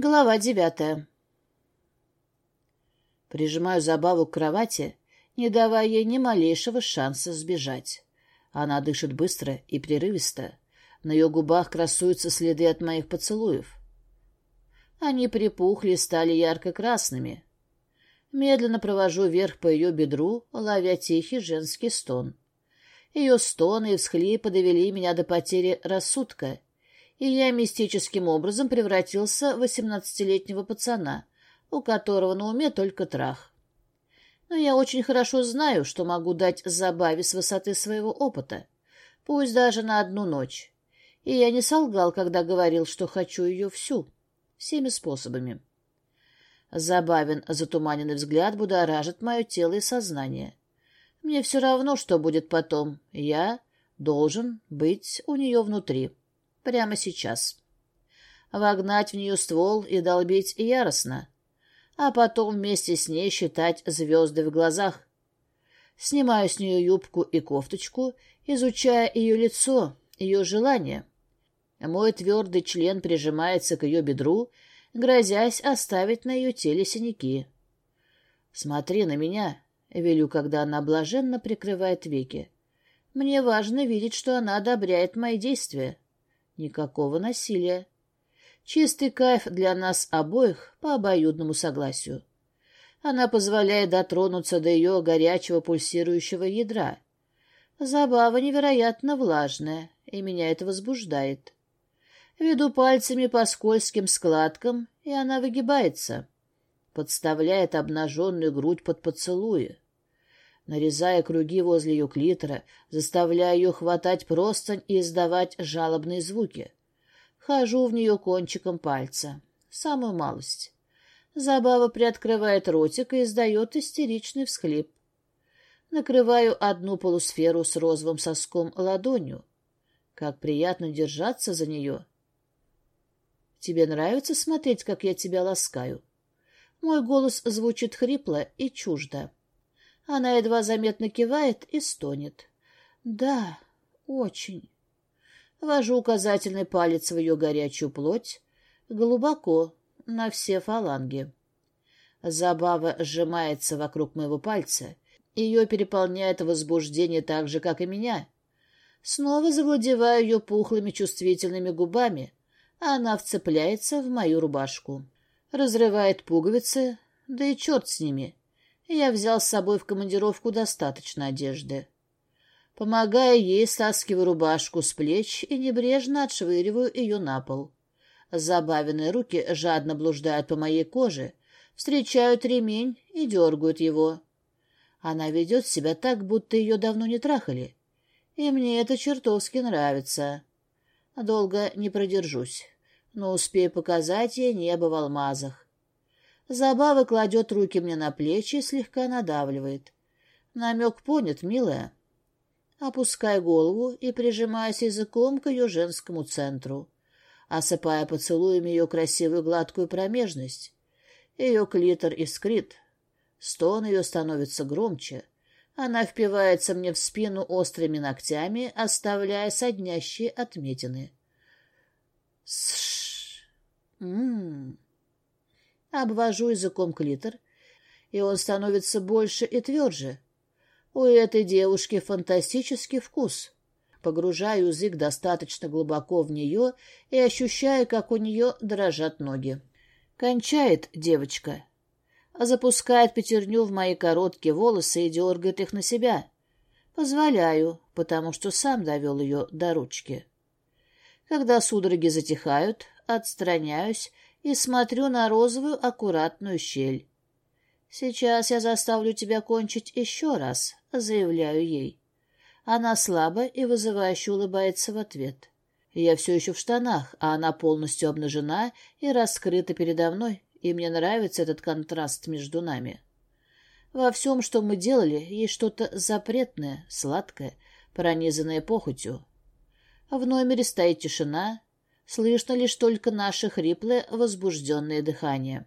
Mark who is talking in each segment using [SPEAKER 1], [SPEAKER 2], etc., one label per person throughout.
[SPEAKER 1] Глава девятая. Прижимаю забаву к кровати, не давая ей ни малейшего шанса сбежать. Она дышит быстро и прерывисто. На ее губах красуются следы от моих поцелуев. Они припухли и стали ярко-красными. Медленно провожу вверх по ее бедру, ловя тихий женский стон. Ее стоны и всхлипы довели меня до потери рассудка — и я мистическим образом превратился в восемнадцатилетнего пацана, у которого на уме только трах. Но я очень хорошо знаю, что могу дать забаве с высоты своего опыта, пусть даже на одну ночь. И я не солгал, когда говорил, что хочу ее всю, всеми способами. Забавен затуманенный взгляд будоражит мое тело и сознание. Мне все равно, что будет потом. Я должен быть у нее внутри. Прямо сейчас. Вогнать в нее ствол и долбить яростно, а потом вместе с ней считать звезды в глазах. Снимаю с нее юбку и кофточку, изучая ее лицо, ее желание. Мой твердый член прижимается к ее бедру, грозясь оставить на ее теле синяки. «Смотри на меня», — велю, когда она блаженно прикрывает веки. «Мне важно видеть, что она одобряет мои действия». Никакого насилия. Чистый кайф для нас обоих по обоюдному согласию. Она позволяет дотронуться до ее горячего пульсирующего ядра. Забава невероятно влажная, и меня это возбуждает. Веду пальцами по скользким складкам, и она выгибается. Подставляет обнаженную грудь под поцелуи нарезая круги возле ее клитора, заставляя ее хватать простынь и издавать жалобные звуки. Хожу в нее кончиком пальца. Самую малость. Забава приоткрывает ротик и издает истеричный всхлип. Накрываю одну полусферу с розовым соском ладонью. Как приятно держаться за нее. Тебе нравится смотреть, как я тебя ласкаю? Мой голос звучит хрипло и чуждо. Она едва заметно кивает и стонет. «Да, очень». Вожу указательный палец в ее горячую плоть, глубоко, на все фаланги. Забава сжимается вокруг моего пальца. Ее переполняет возбуждение так же, как и меня. Снова завладеваю ее пухлыми чувствительными губами, она вцепляется в мою рубашку. Разрывает пуговицы, да и черт с ними я взял с собой в командировку достаточно одежды. Помогая ей, стаскиваю рубашку с плеч и небрежно отшвыриваю ее на пол. Забавенные руки жадно блуждают по моей коже, встречают ремень и дергают его. Она ведет себя так, будто ее давно не трахали. И мне это чертовски нравится. Долго не продержусь, но успею показать ей небо в алмазах. Забава кладет руки мне на плечи и слегка надавливает. Намек понят, милая. Опускай голову и прижимаясь языком к ее женскому центру, осыпая поцелуями ее красивую гладкую промежность. Ее клитор искрит. Стон ее становится громче. Она впивается мне в спину острыми ногтями, оставляя соднящие отметины. Сш! Ммм! Обвожу языком клитор, и он становится больше и тверже. У этой девушки фантастический вкус. Погружаю язык достаточно глубоко в нее и ощущаю, как у нее дрожат ноги. Кончает девочка. Запускает пятерню в мои короткие волосы и дергает их на себя. Позволяю, потому что сам довел ее до ручки. Когда судороги затихают, отстраняюсь и смотрю на розовую аккуратную щель. «Сейчас я заставлю тебя кончить еще раз», — заявляю ей. Она слабо и вызывающе улыбается в ответ. Я все еще в штанах, а она полностью обнажена и раскрыта передо мной, и мне нравится этот контраст между нами. Во всем, что мы делали, есть что-то запретное, сладкое, пронизанное похотью. В номере стоит тишина, Слышно лишь только наше хриплое, возбужденное дыхание.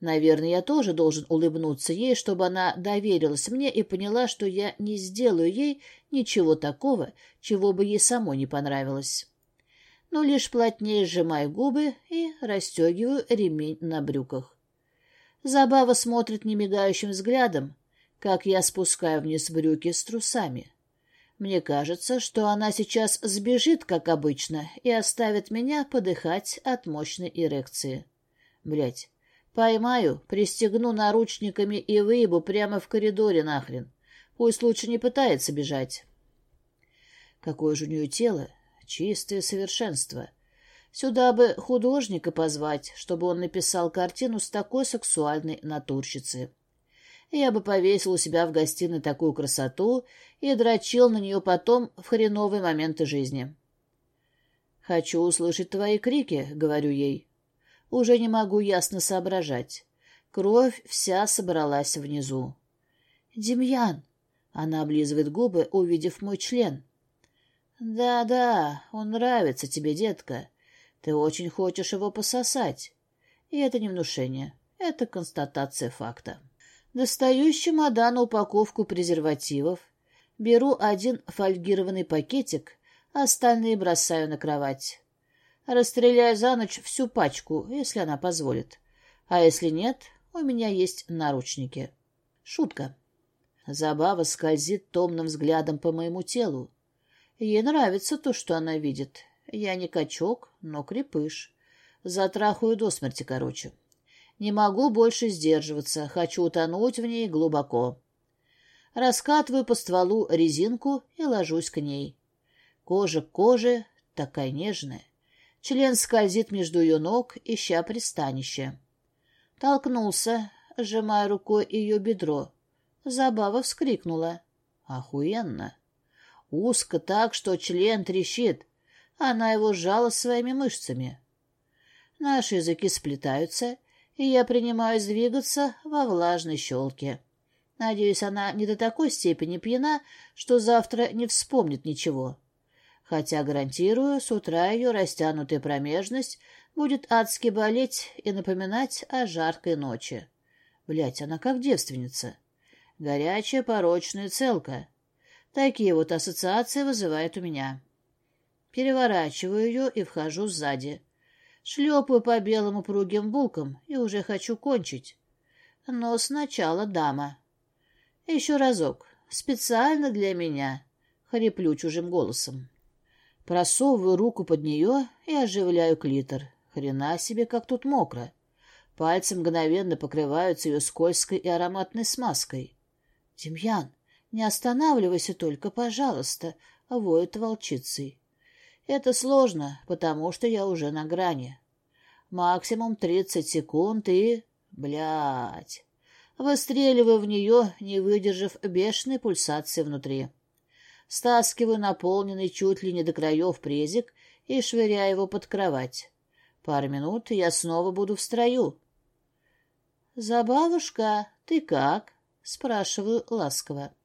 [SPEAKER 1] Наверное, я тоже должен улыбнуться ей, чтобы она доверилась мне и поняла, что я не сделаю ей ничего такого, чего бы ей самой не понравилось. но лишь плотнее сжимаю губы и расстегиваю ремень на брюках. Забава смотрит немигающим взглядом, как я спускаю вниз брюки с трусами. Мне кажется, что она сейчас сбежит, как обычно, и оставит меня подыхать от мощной эрекции. Блять, поймаю, пристегну наручниками и выебу прямо в коридоре нахрен. Пусть лучше не пытается бежать. Какое же у нее тело, чистое совершенство. Сюда бы художника позвать, чтобы он написал картину с такой сексуальной натурщицей я бы повесил у себя в гостиной такую красоту и дрочил на нее потом в хреновые моменты жизни. «Хочу услышать твои крики», — говорю ей. Уже не могу ясно соображать. Кровь вся собралась внизу. «Демьян!» — она облизывает губы, увидев мой член. «Да-да, он нравится тебе, детка. Ты очень хочешь его пососать. И это не внушение, это констатация факта». Достаю из чемодана упаковку презервативов, беру один фольгированный пакетик, остальные бросаю на кровать. Расстреляю за ночь всю пачку, если она позволит. А если нет, у меня есть наручники. Шутка. Забава скользит томным взглядом по моему телу. Ей нравится то, что она видит. Я не качок, но крепыш. Затрахаю до смерти, короче. Не могу больше сдерживаться, хочу утонуть в ней глубоко. Раскатываю по стволу резинку и ложусь к ней. Кожа к коже, такая нежная. Член скользит между ее ног, ища пристанище. Толкнулся, сжимая рукой ее бедро. Забава вскрикнула. Охуенно! Узко так, что член трещит. Она его сжала своими мышцами. Наши языки сплетаются, и я принимаюсь двигаться во влажной щелке. Надеюсь, она не до такой степени пьяна, что завтра не вспомнит ничего. Хотя, гарантирую, с утра ее растянутая промежность будет адски болеть и напоминать о жаркой ночи. Блять, она как девственница. Горячая порочная целка. Такие вот ассоциации вызывает у меня. Переворачиваю ее и вхожу сзади. Шлепаю по белым упругим булкам и уже хочу кончить. Но сначала дама. Еще разок. Специально для меня. Хриплю чужим голосом. Просовываю руку под нее и оживляю клитор. Хрена себе, как тут мокро. Пальцы мгновенно покрываются ее скользкой и ароматной смазкой. — Демьян, не останавливайся только, пожалуйста, — воет волчицей. Это сложно, потому что я уже на грани. Максимум тридцать секунд и... Блядь. Выстреливаю в нее, не выдержав бешеной пульсации внутри. Стаскиваю наполненный чуть ли не до краев презик и швыряю его под кровать. Пару минут, и я снова буду в строю. «Забавушка, ты как?» — спрашиваю ласково.